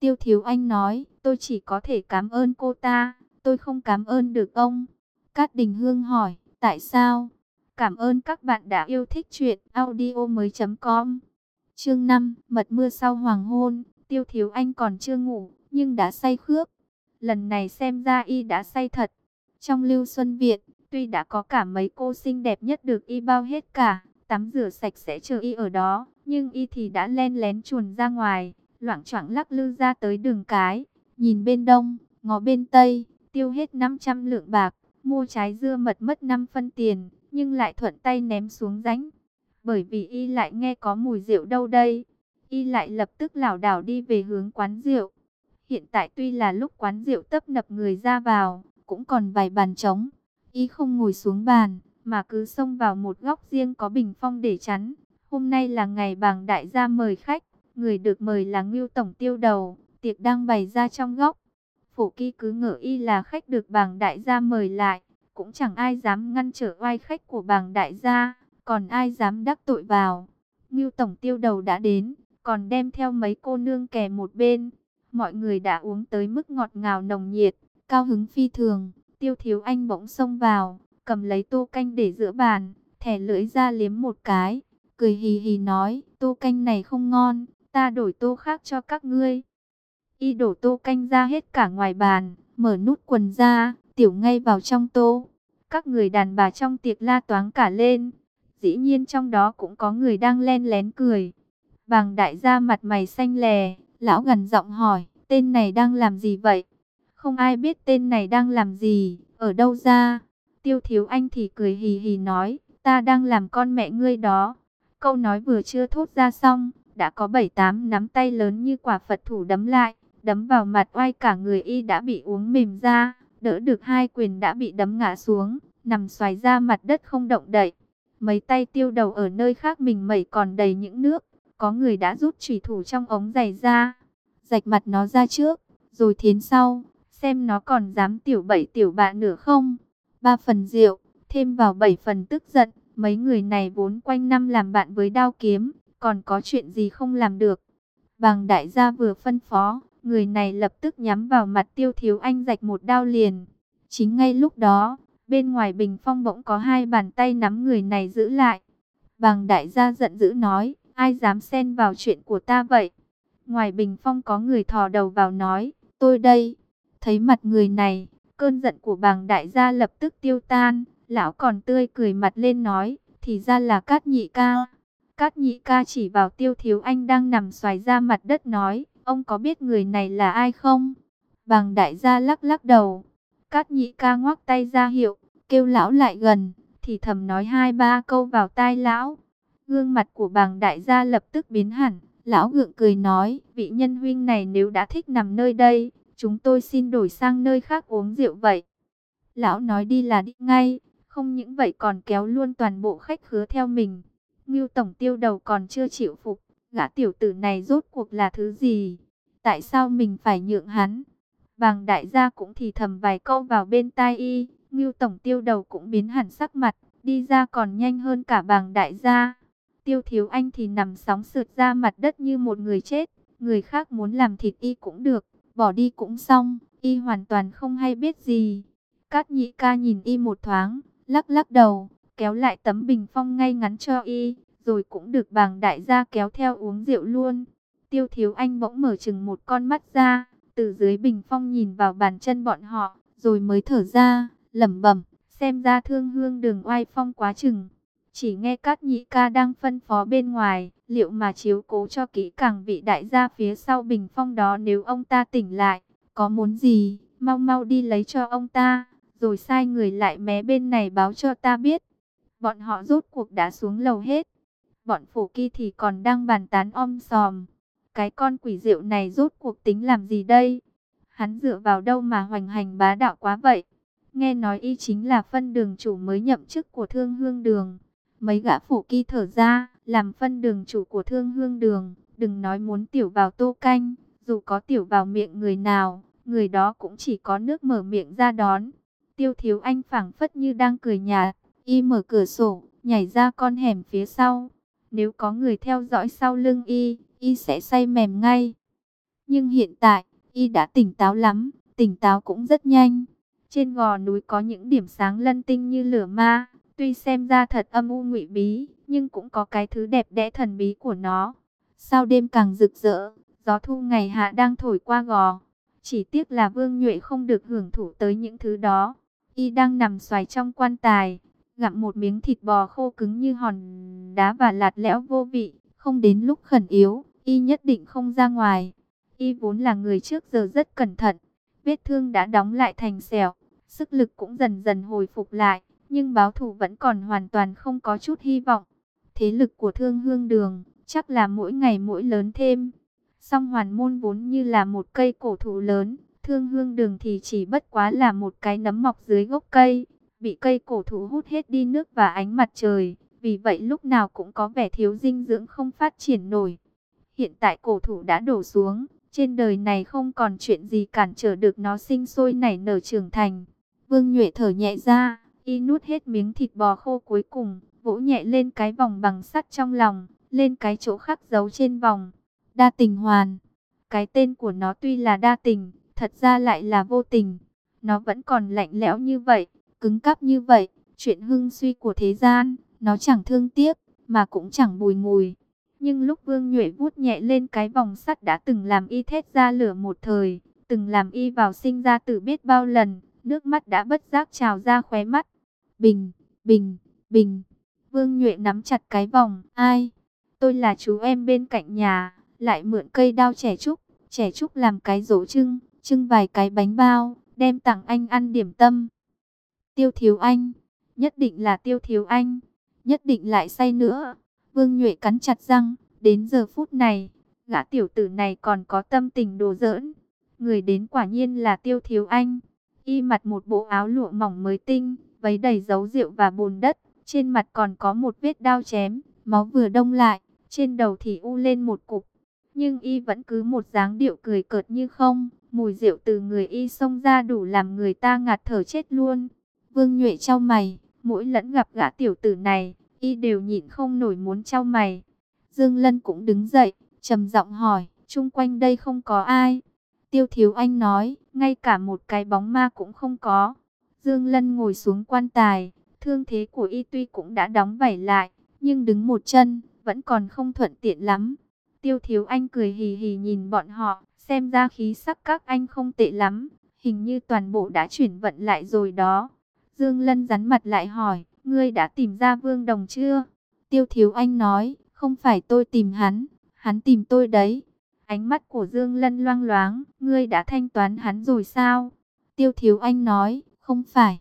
Tiêu Thiếu Anh nói, tôi chỉ có thể cảm ơn cô ta, tôi không cảm ơn được ông. Cát Đình Hương hỏi, tại sao? Cảm ơn các bạn đã yêu thích chuyện audio mới com Chương 5, mật mưa sau hoàng hôn, Tiêu Thiếu Anh còn chưa ngủ, nhưng đã say khước. Lần này xem ra y đã say thật. Trong lưu xuân viện, Tuy đã có cả mấy cô xinh đẹp nhất được y bao hết cả, tắm rửa sạch sẽ chờ y ở đó, nhưng y thì đã len lén chuồn ra ngoài, loảng choảng lắc lư ra tới đường cái, nhìn bên đông, ngó bên tây, tiêu hết 500 lượng bạc, mua trái dưa mật mất 5 phân tiền, nhưng lại thuận tay ném xuống rãnh. Bởi vì y lại nghe có mùi rượu đâu đây, y lại lập tức lảo đảo đi về hướng quán rượu. Hiện tại tuy là lúc quán rượu tấp nập người ra vào, cũng còn vài bàn trống, y không ngồi xuống bàn, mà cứ xông vào một góc riêng có bình phong để chắn. Hôm nay là ngày bàng đại gia mời khách, người được mời là Ngưu Tổng Tiêu Đầu, tiệc đang bày ra trong góc. Phổ kỳ cứ ngỡ y là khách được bàng đại gia mời lại, cũng chẳng ai dám ngăn trở oai khách của bàng đại gia, còn ai dám đắc tội vào. Ngưu Tổng Tiêu Đầu đã đến, còn đem theo mấy cô nương kè một bên. Mọi người đã uống tới mức ngọt ngào nồng nhiệt, cao hứng phi thường. Tiêu Thiếu Anh bỗng xông vào, cầm lấy tô canh để giữa bàn, thẻ lưỡi ra liếm một cái, cười hì hì nói, tô canh này không ngon, ta đổi tô khác cho các ngươi. Y đổ tô canh ra hết cả ngoài bàn, mở nút quần ra, tiểu ngay vào trong tô. Các người đàn bà trong tiệc la toáng cả lên. Dĩ nhiên trong đó cũng có người đang len lén cười. Bàng đại gia mặt mày xanh lè, lão gần giọng hỏi, tên này đang làm gì vậy? Không ai biết tên này đang làm gì, ở đâu ra? Tiêu thiếu anh thì cười hì hì nói, ta đang làm con mẹ ngươi đó. Câu nói vừa chưa thốt ra xong, đã có bảy tám nắm tay lớn như quả Phật thủ đấm lại, đấm vào mặt oai cả người y đã bị uống mềm ra, đỡ được hai quyền đã bị đấm ngã xuống, nằm xoài ra mặt đất không động đậy. Mấy tay tiêu đầu ở nơi khác mình mẩy còn đầy những nước, có người đã rút chủy thủ trong ống giày ra, rạch mặt nó ra trước, rồi thiến sau, xem nó còn dám tiểu bậy tiểu bạ nữa không. Ba phần rượu, thêm vào bảy phần tức giận, mấy người này vốn quanh năm làm bạn với đao kiếm, còn có chuyện gì không làm được. Bàng đại gia vừa phân phó, người này lập tức nhắm vào mặt tiêu thiếu anh rạch một đao liền. Chính ngay lúc đó, bên ngoài bình phong bỗng có hai bàn tay nắm người này giữ lại. Bàng đại gia giận dữ nói, ai dám xen vào chuyện của ta vậy? Ngoài bình phong có người thò đầu vào nói, tôi đây. Thấy mặt người này, cơn giận của bàng đại gia lập tức tiêu tan. Lão còn tươi cười mặt lên nói, thì ra là cát nhị ca. Cát nhị ca chỉ vào tiêu thiếu anh đang nằm xoài ra mặt đất nói, ông có biết người này là ai không? Bàng đại gia lắc lắc đầu. Cát nhị ca ngoắc tay ra hiệu, kêu lão lại gần, thì thầm nói hai ba câu vào tai lão. Gương mặt của bàng đại gia lập tức biến hẳn, lão gượng cười nói, vị nhân huynh này nếu đã thích nằm nơi đây, chúng tôi xin đổi sang nơi khác uống rượu vậy. Lão nói đi là đi ngay, không những vậy còn kéo luôn toàn bộ khách khứa theo mình. Ngưu tổng tiêu đầu còn chưa chịu phục, gã tiểu tử này rốt cuộc là thứ gì? Tại sao mình phải nhượng hắn? Bàng đại gia cũng thì thầm vài câu vào bên tai y, Ngưu tổng tiêu đầu cũng biến hẳn sắc mặt, đi ra còn nhanh hơn cả bàng đại gia. Tiêu thiếu anh thì nằm sóng sượt ra mặt đất như một người chết, người khác muốn làm thịt y cũng được, bỏ đi cũng xong, y hoàn toàn không hay biết gì. Cát nhị ca nhìn y một thoáng, lắc lắc đầu, kéo lại tấm bình phong ngay ngắn cho y, rồi cũng được bàng đại gia kéo theo uống rượu luôn. Tiêu thiếu anh bỗng mở chừng một con mắt ra, từ dưới bình phong nhìn vào bàn chân bọn họ, rồi mới thở ra, lẩm bẩm, xem ra thương hương đường oai phong quá chừng. Chỉ nghe các nhị ca đang phân phó bên ngoài, liệu mà chiếu cố cho kỹ càng vị đại gia phía sau bình phong đó nếu ông ta tỉnh lại, có muốn gì, mau mau đi lấy cho ông ta rồi sai người lại mé bên này báo cho ta biết. Bọn họ rốt cuộc đã xuống lầu hết. Bọn phổ kỳ thì còn đang bàn tán om sòm. Cái con quỷ rượu này rốt cuộc tính làm gì đây? Hắn dựa vào đâu mà hoành hành bá đạo quá vậy? Nghe nói y chính là phân đường chủ mới nhậm chức của thương hương đường. Mấy gã phổ kỳ thở ra, làm phân đường chủ của thương hương đường. Đừng nói muốn tiểu vào tô canh, dù có tiểu vào miệng người nào, người đó cũng chỉ có nước mở miệng ra đón. Tiêu thiếu anh phảng phất như đang cười nhạt, y mở cửa sổ, nhảy ra con hẻm phía sau. Nếu có người theo dõi sau lưng y, y sẽ say mềm ngay. Nhưng hiện tại, y đã tỉnh táo lắm, tỉnh táo cũng rất nhanh. Trên gò núi có những điểm sáng lân tinh như lửa ma, tuy xem ra thật âm u ngụy bí, nhưng cũng có cái thứ đẹp đẽ thần bí của nó. Sao đêm càng rực rỡ, gió thu ngày hạ đang thổi qua gò. Chỉ tiếc là Vương Nhuệ không được hưởng thụ tới những thứ đó. y đang nằm xoài trong quan tài, gặm một miếng thịt bò khô cứng như hòn đá và lạt lẽo vô vị, không đến lúc khẩn yếu, y nhất định không ra ngoài. Y vốn là người trước giờ rất cẩn thận, vết thương đã đóng lại thành sẹo, sức lực cũng dần dần hồi phục lại, nhưng báo thủ vẫn còn hoàn toàn không có chút hy vọng. Thế lực của thương hương đường, chắc là mỗi ngày mỗi lớn thêm. Song hoàn môn vốn như là một cây cổ thụ lớn, thương hương đường thì chỉ bất quá là một cái nấm mọc dưới gốc cây, bị cây cổ thụ hút hết đi nước và ánh mặt trời, vì vậy lúc nào cũng có vẻ thiếu dinh dưỡng không phát triển nổi. Hiện tại cổ thụ đã đổ xuống, trên đời này không còn chuyện gì cản trở được nó sinh sôi nảy nở trưởng thành. Vương Nhuệ thở nhẹ ra, y nuốt hết miếng thịt bò khô cuối cùng, vỗ nhẹ lên cái vòng bằng sắt trong lòng, lên cái chỗ khắc dấu trên vòng. Đa tình hoàn. Cái tên của nó tuy là đa tình, thật ra lại là vô tình. Nó vẫn còn lạnh lẽo như vậy, cứng cắp như vậy. Chuyện hưng suy của thế gian, nó chẳng thương tiếc, mà cũng chẳng bùi ngùi. Nhưng lúc Vương Nhuệ vuốt nhẹ lên cái vòng sắt đã từng làm y thét ra lửa một thời, từng làm y vào sinh ra tử biết bao lần, nước mắt đã bất giác trào ra khóe mắt. Bình, bình, bình. Vương Nhuệ nắm chặt cái vòng, ai? Tôi là chú em bên cạnh nhà, lại mượn cây đao trẻ trúc, trẻ trúc làm cái rổ trưng, trưng vài cái bánh bao, đem tặng anh ăn điểm tâm. Tiêu thiếu anh, nhất định là tiêu thiếu anh, nhất định lại say nữa. Vương Nhuệ cắn chặt răng, đến giờ phút này, gã tiểu tử này còn có tâm tình đồ giỡn. Người đến quả nhiên là tiêu thiếu anh, y mặt một bộ áo lụa mỏng mới tinh, váy đầy dấu rượu và bùn đất, trên mặt còn có một vết đao chém, máu vừa đông lại, trên đầu thì u lên một cục. Nhưng y vẫn cứ một dáng điệu cười cợt như không, mùi rượu từ người y xông ra đủ làm người ta ngạt thở chết luôn. Vương Nhuệ trao mày, mỗi lẫn gặp gã tiểu tử này, y đều nhịn không nổi muốn trao mày. Dương Lân cũng đứng dậy, trầm giọng hỏi, chung quanh đây không có ai. Tiêu Thiếu Anh nói, ngay cả một cái bóng ma cũng không có. Dương Lân ngồi xuống quan tài, thương thế của y tuy cũng đã đóng vảy lại, nhưng đứng một chân, vẫn còn không thuận tiện lắm. Tiêu Thiếu Anh cười hì hì nhìn bọn họ, xem ra khí sắc các anh không tệ lắm, hình như toàn bộ đã chuyển vận lại rồi đó. Dương Lân rắn mặt lại hỏi, ngươi đã tìm ra Vương Đồng chưa? Tiêu Thiếu Anh nói, không phải tôi tìm hắn, hắn tìm tôi đấy. Ánh mắt của Dương Lân loang loáng, ngươi đã thanh toán hắn rồi sao? Tiêu Thiếu Anh nói, không phải.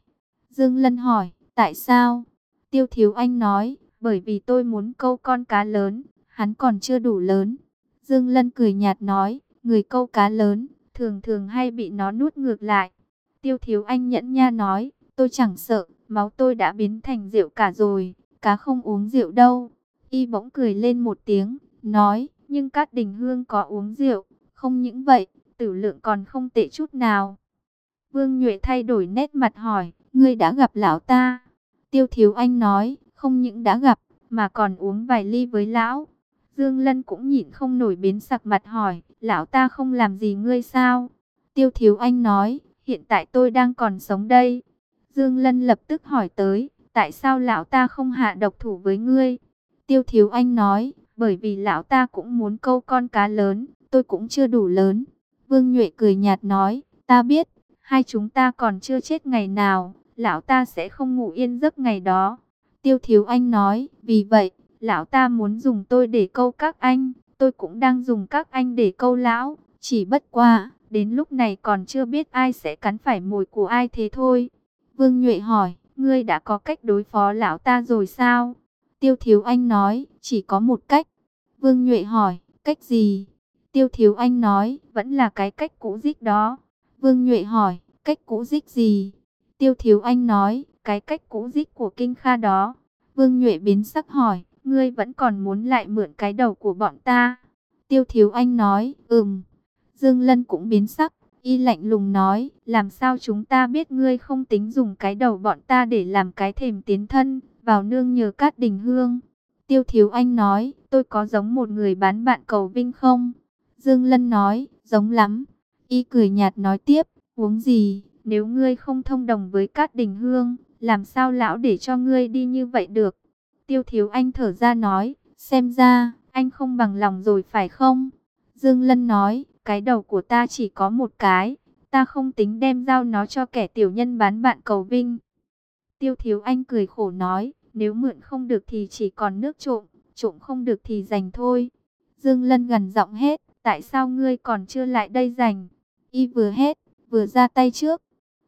Dương Lân hỏi, tại sao? Tiêu Thiếu Anh nói, bởi vì tôi muốn câu con cá lớn, hắn còn chưa đủ lớn. Dương Lân cười nhạt nói, người câu cá lớn, thường thường hay bị nó nuốt ngược lại. Tiêu Thiếu Anh nhẫn nha nói, tôi chẳng sợ, máu tôi đã biến thành rượu cả rồi, cá không uống rượu đâu. Y bỗng cười lên một tiếng, nói, nhưng Cát Đình Hương có uống rượu, không những vậy, tử lượng còn không tệ chút nào. Vương Nhuệ thay đổi nét mặt hỏi, ngươi đã gặp lão ta? Tiêu Thiếu Anh nói, không những đã gặp, mà còn uống vài ly với lão. Dương Lân cũng nhịn không nổi biến sặc mặt hỏi, lão ta không làm gì ngươi sao? Tiêu Thiếu Anh nói, hiện tại tôi đang còn sống đây. Dương Lân lập tức hỏi tới, tại sao lão ta không hạ độc thủ với ngươi? Tiêu Thiếu Anh nói, bởi vì lão ta cũng muốn câu con cá lớn, tôi cũng chưa đủ lớn. Vương Nhuệ cười nhạt nói, ta biết, hai chúng ta còn chưa chết ngày nào, lão ta sẽ không ngủ yên giấc ngày đó. Tiêu Thiếu Anh nói, vì vậy, lão ta muốn dùng tôi để câu các anh, tôi cũng đang dùng các anh để câu lão, chỉ bất qua, đến lúc này còn chưa biết ai sẽ cắn phải mồi của ai thế thôi. Vương Nhuệ hỏi, ngươi đã có cách đối phó lão ta rồi sao? Tiêu Thiếu Anh nói, chỉ có một cách. Vương Nhuệ hỏi, cách gì? Tiêu Thiếu Anh nói, vẫn là cái cách cũ dích đó. Vương Nhuệ hỏi, cách cũ dích gì? Tiêu Thiếu Anh nói, cái cách cũ dích của Kinh Kha đó. Vương Nhuệ biến sắc hỏi, ngươi vẫn còn muốn lại mượn cái đầu của bọn ta? Tiêu Thiếu Anh nói, ừm. Dương Lân cũng biến sắc, y lạnh lùng nói, làm sao chúng ta biết ngươi không tính dùng cái đầu bọn ta để làm cái thềm tiến thân, vào nương nhờ cát đình hương. Tiêu Thiếu Anh nói, tôi có giống một người bán bạn cầu vinh không? Dương Lân nói, giống lắm. Y cười nhạt nói tiếp, uống gì, nếu ngươi không thông đồng với Cát Đình Hương, làm sao lão để cho ngươi đi như vậy được? Tiêu Thiếu Anh thở ra nói, xem ra, anh không bằng lòng rồi phải không? Dương Lân nói, cái đầu của ta chỉ có một cái, ta không tính đem giao nó cho kẻ tiểu nhân bán bạn cầu vinh. Tiêu Thiếu Anh cười khổ nói, nếu mượn không được thì chỉ còn nước trộm, trộm không được thì dành thôi. Dương Lân gần giọng hết, tại sao ngươi còn chưa lại đây dành? Y vừa hết, vừa ra tay trước.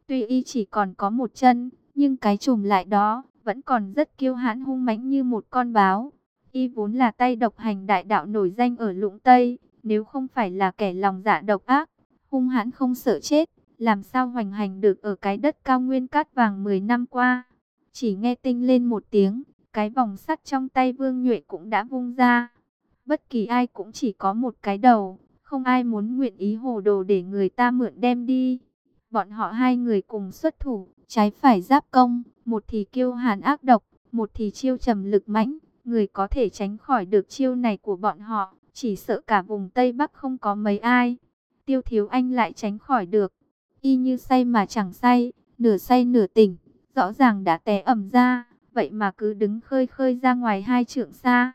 Tuy y chỉ còn có một chân, nhưng cái trùm lại đó, vẫn còn rất kiêu hãn hung mãnh như một con báo. Y vốn là tay độc hành đại đạo nổi danh ở lũng Tây, nếu không phải là kẻ lòng dạ độc ác, hung hãn không sợ chết, làm sao hoành hành được ở cái đất cao nguyên cát vàng 10 năm qua. Chỉ nghe tinh lên một tiếng, cái vòng sắt trong tay Vương Nhuệ cũng đã vung ra. Bất kỳ ai cũng chỉ có một cái đầu, không ai muốn nguyện ý hồ đồ để người ta mượn đem đi. Bọn họ hai người cùng xuất thủ, trái phải giáp công, một thì kiêu hàn ác độc, một thì chiêu trầm lực mãnh. Người có thể tránh khỏi được chiêu này của bọn họ, chỉ sợ cả vùng Tây Bắc không có mấy ai. Tiêu Thiếu Anh lại tránh khỏi được. Y như say mà chẳng say, nửa say nửa tỉnh, rõ ràng đã té ẩm ra, vậy mà cứ đứng khơi khơi ra ngoài hai trượng xa.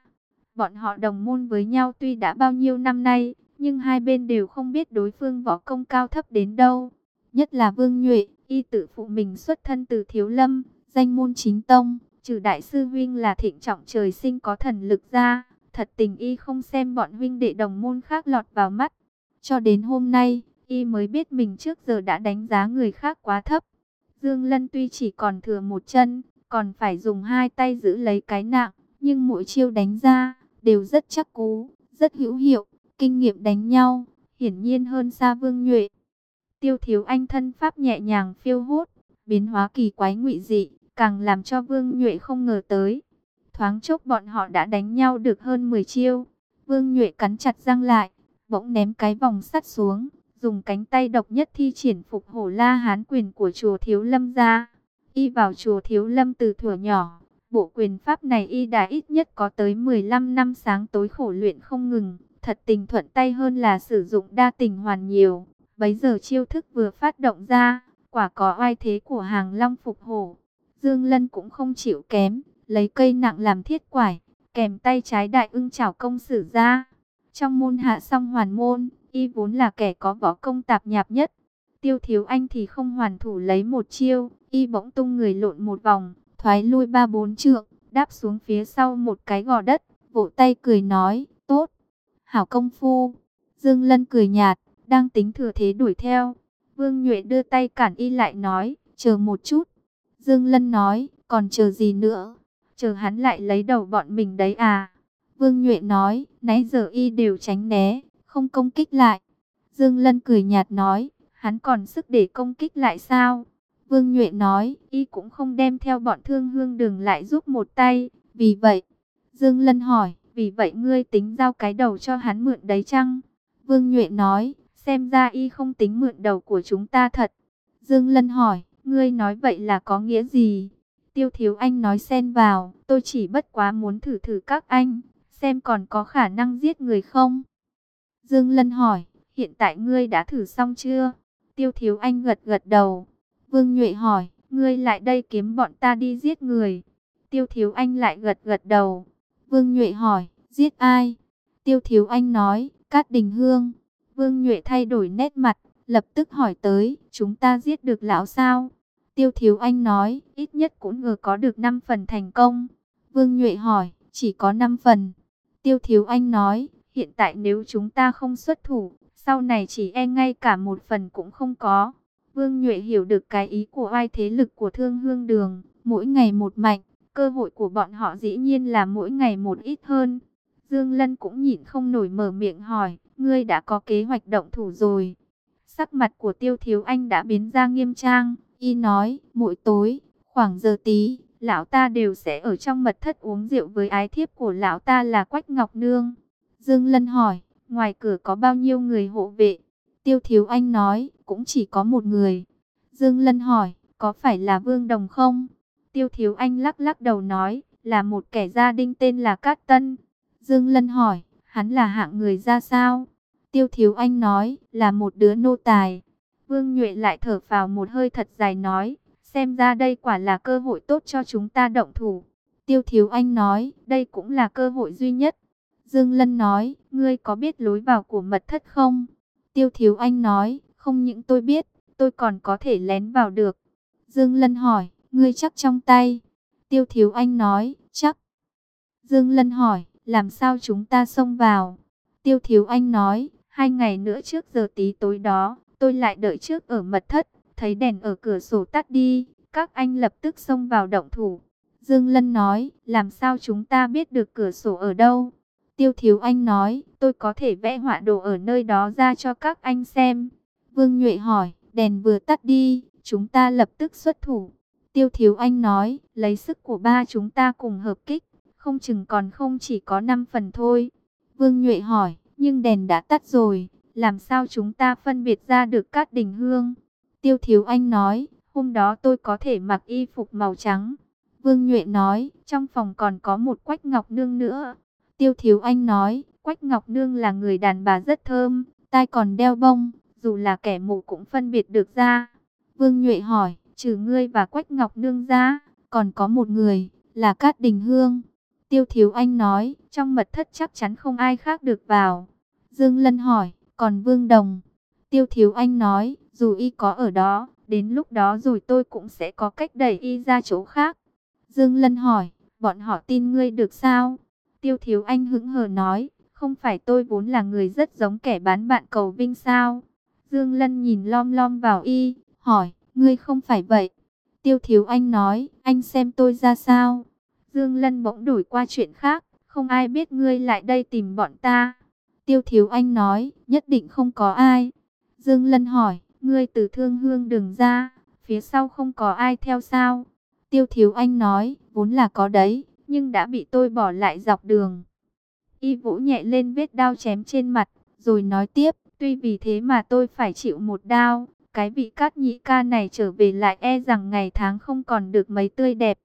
Bọn họ đồng môn với nhau tuy đã bao nhiêu năm nay, nhưng hai bên đều không biết đối phương võ công cao thấp đến đâu. Nhất là Vương Nhuệ, y tự phụ mình xuất thân từ Thiếu Lâm, danh môn chính tông, trừ đại sư huynh là thịnh trọng trời sinh có thần lực ra, thật tình y không xem bọn huynh đệ đồng môn khác lọt vào mắt. Cho đến hôm nay, y mới biết mình trước giờ đã đánh giá người khác quá thấp. Dương Lân tuy chỉ còn thừa một chân, còn phải dùng hai tay giữ lấy cái nạng, nhưng mỗi chiêu đánh ra đều rất chắc cú, rất hữu hiệu, kinh nghiệm đánh nhau, hiển nhiên hơn xa Vương Nhuệ. Tiêu Thiếu Anh thân pháp nhẹ nhàng phiêu hốt, biến hóa kỳ quái ngụy dị, càng làm cho Vương Nhuệ không ngờ tới. Thoáng chốc bọn họ đã đánh nhau được hơn 10 chiêu. Vương Nhuệ cắn chặt răng lại, bỗng ném cái vòng sắt xuống, dùng cánh tay độc nhất thi triển phục hổ la hán quyền của chùa Thiếu Lâm ra. Y vào chùa Thiếu Lâm từ thuở nhỏ, bộ quyền pháp này y đã ít nhất có tới 15 năm sáng tối khổ luyện không ngừng, thật tình thuận tay hơn là sử dụng đa tình hoàn nhiều. Bấy giờ chiêu thức vừa phát động ra, quả có oai thế của hàng long phục hổ. Dương Lân cũng không chịu kém, lấy cây nặng làm thiết quải, kèm tay trái đại ưng chảo công sử ra. Trong môn hạ song hoàn môn, y vốn là kẻ có võ công tạp nhạp nhất. Tiêu thiếu anh thì không hoàn thủ lấy một chiêu, y bỗng tung người lộn một vòng, thoái lui ba bốn trượng, đáp xuống phía sau một cái gò đất, vỗ tay cười nói, tốt, hảo công phu. Dương Lân cười nhạt, đang tính thừa thế đuổi theo. Vương Nhuệ đưa tay cản y lại nói, chờ một chút. Dương Lân nói, còn chờ gì nữa? Chờ hắn lại lấy đầu bọn mình đấy à? Vương Nhuệ nói, nãy giờ y đều tránh né, không công kích lại. Dương Lân cười nhạt nói, hắn còn sức để công kích lại sao? Vương Nhuệ nói, y cũng không đem theo bọn thương hương đường lại giúp một tay. Vì vậy, Dương Lân hỏi, vì vậy ngươi tính giao cái đầu cho hắn mượn đấy chăng? Vương Nhuệ nói, xem ra y không tính mượn đầu của chúng ta thật. Dương Lân hỏi, ngươi nói vậy là có nghĩa gì? Tiêu Thiếu Anh nói xen vào, tôi chỉ bất quá muốn thử thử các anh, xem còn có khả năng giết người không? Dương Lân hỏi, hiện tại ngươi đã thử xong chưa? Tiêu Thiếu Anh gật gật đầu. Vương Nhuệ hỏi, ngươi lại đây kiếm bọn ta đi giết người. Tiêu Thiếu Anh lại gật gật đầu. Vương Nhuệ hỏi, giết ai? Tiêu Thiếu Anh nói, Cát Đình Hương. Vương Nhuệ thay đổi nét mặt, lập tức hỏi tới, chúng ta giết được lão sao? Tiêu Thiếu Anh nói, ít nhất cũng ngờ có được 5 phần thành công. Vương Nhuệ hỏi, chỉ có 5 phần. Tiêu Thiếu Anh nói, hiện tại nếu chúng ta không xuất thủ, sau này chỉ e ngay cả một phần cũng không có. Vương Nhuệ hiểu được cái ý của ai thế lực của thương hương đường, mỗi ngày một mạnh, cơ hội của bọn họ dĩ nhiên là mỗi ngày một ít hơn. Dương Lân cũng nhịn không nổi mở miệng hỏi, ngươi đã có kế hoạch động thủ rồi. Sắc mặt của Tiêu Thiếu Anh đã biến ra nghiêm trang, y nói, mỗi tối, khoảng giờ tí, lão ta đều sẽ ở trong mật thất uống rượu với ái thiếp của lão ta là Quách Ngọc Nương. Dương Lân hỏi, ngoài cửa có bao nhiêu người hộ vệ? Tiêu Thiếu Anh nói, cũng chỉ có một người. Dương Lân hỏi, có phải là Vương Đồng không? Tiêu Thiếu Anh lắc lắc đầu nói, là một kẻ gia đinh tên là Cát Tân. Dương Lân hỏi, hắn là hạng người ra sao? Tiêu Thiếu Anh nói, là một đứa nô tài. Vương Nhuệ lại thở vào một hơi thật dài nói, xem ra đây quả là cơ hội tốt cho chúng ta động thủ. Tiêu Thiếu Anh nói, đây cũng là cơ hội duy nhất. Dương Lân nói, ngươi có biết lối vào của mật thất không? Tiêu Thiếu Anh nói, không những tôi biết, tôi còn có thể lén vào được. Dương Lân hỏi, ngươi chắc trong tay. Tiêu Thiếu Anh nói, chắc. Dương Lân hỏi, làm sao chúng ta xông vào? Tiêu Thiếu Anh nói, hai ngày nữa trước giờ tí tối đó, tôi lại đợi trước ở mật thất, thấy đèn ở cửa sổ tắt đi, các anh lập tức xông vào động thủ. Dương Lân nói, làm sao chúng ta biết được cửa sổ ở đâu? Tiêu Thiếu Anh nói, tôi có thể vẽ họa đồ ở nơi đó ra cho các anh xem. Vương Nhuệ hỏi, đèn vừa tắt đi, chúng ta lập tức xuất thủ. Tiêu Thiếu Anh nói, lấy sức của ba chúng ta cùng hợp kích, không chừng còn không chỉ có 5 phần thôi. Vương Nhuệ hỏi, nhưng đèn đã tắt rồi, làm sao chúng ta phân biệt ra được các đình hương? Tiêu Thiếu Anh nói, hôm đó tôi có thể mặc y phục màu trắng. Vương Nhuệ nói, trong phòng còn có một quách ngọc nương nữa. Tiêu Thiếu Anh nói, quách ngọc nương là người đàn bà rất thơm, tai còn đeo bông, dù là kẻ mù cũng phân biệt được ra. Vương Nhuệ hỏi, trừ ngươi và quách ngọc nương ra, còn có một người, là Cát Đình Hương. Tiêu Thiếu Anh nói, trong mật thất chắc chắn không ai khác được vào. Dương Lân hỏi, còn Vương Đồng? Tiêu Thiếu Anh nói, dù y có ở đó, đến lúc đó rồi tôi cũng sẽ có cách đẩy y ra chỗ khác. Dương Lân hỏi, bọn họ tin ngươi được sao? Tiêu Thiếu Anh hững hờ nói, không phải tôi vốn là người rất giống kẻ bán bạn cầu vinh sao? Dương Lân nhìn lom lom vào y, hỏi, ngươi không phải vậy. Tiêu Thiếu Anh nói, anh xem tôi ra sao? Dương Lân bỗng đổi qua chuyện khác, không ai biết ngươi lại đây tìm bọn ta. Tiêu Thiếu Anh nói, nhất định không có ai. Dương Lân hỏi, ngươi từ thương hương đường ra, phía sau không có ai theo sao? Tiêu Thiếu Anh nói, vốn là có đấy, nhưng đã bị tôi bỏ lại dọc đường. Y vũ nhẹ lên vết đao chém trên mặt, rồi nói tiếp, tuy vì thế mà tôi phải chịu một đao, cái vị cát nhĩ ca này trở về lại e rằng ngày tháng không còn được mấy tươi đẹp.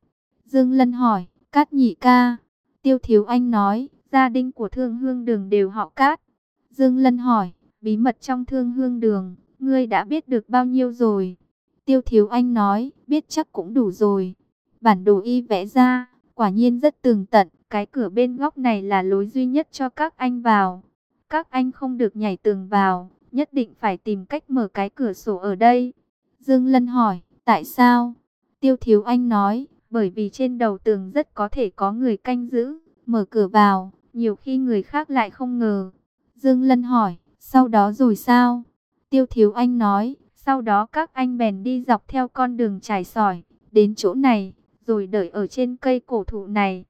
Dương Lân hỏi, cát nhĩ ca, Tiêu Thiếu Anh nói, gia đình của thương hương đường đều họ cát. Dương Lân hỏi, bí mật trong thương hương đường, ngươi đã biết được bao nhiêu rồi? Tiêu Thiếu Anh nói, biết chắc cũng đủ rồi. Bản đồ y vẽ ra, quả nhiên rất tường tận, cái cửa bên góc này là lối duy nhất cho các anh vào. Các anh không được nhảy tường vào, nhất định phải tìm cách mở cái cửa sổ ở đây. Dương Lân hỏi, tại sao? Tiêu Thiếu Anh nói, bởi vì trên đầu tường rất có thể có người canh giữ, mở cửa vào, nhiều khi người khác lại không ngờ. Dương Lân hỏi, sau đó rồi sao? Tiêu Thiếu Anh nói, sau đó các anh bèn đi dọc theo con đường trải sỏi, đến chỗ này, rồi đợi ở trên cây cổ thụ này.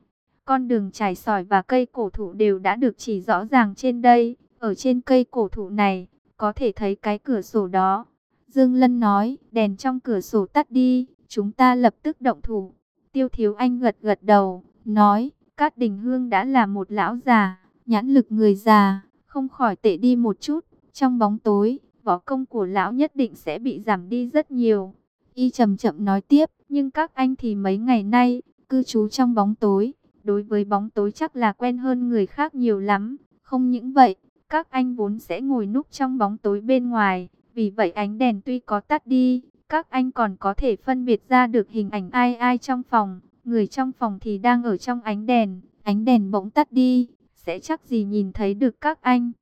Con đường trải sỏi và cây cổ thụ đều đã được chỉ rõ ràng trên đây. Ở trên cây cổ thụ này, có thể thấy cái cửa sổ đó. Dương Lân nói, đèn trong cửa sổ tắt đi, chúng ta lập tức động thủ. Tiêu Thiếu Anh gật gật đầu, nói, Cát Đình Hương đã là một lão già, nhãn lực người già, không khỏi tệ đi một chút. Trong bóng tối, võ công của lão nhất định sẽ bị giảm đi rất nhiều. Y chậm chậm nói tiếp, nhưng các anh thì mấy ngày nay, cư trú trong bóng tối, đối với bóng tối chắc là quen hơn người khác nhiều lắm. Không những vậy, các anh vốn sẽ ngồi núp trong bóng tối bên ngoài, vì vậy ánh đèn tuy có tắt đi, các anh còn có thể phân biệt ra được hình ảnh ai ai trong phòng. Người trong phòng thì đang ở trong ánh đèn, ánh đèn bỗng tắt đi, sẽ chắc gì nhìn thấy được các anh.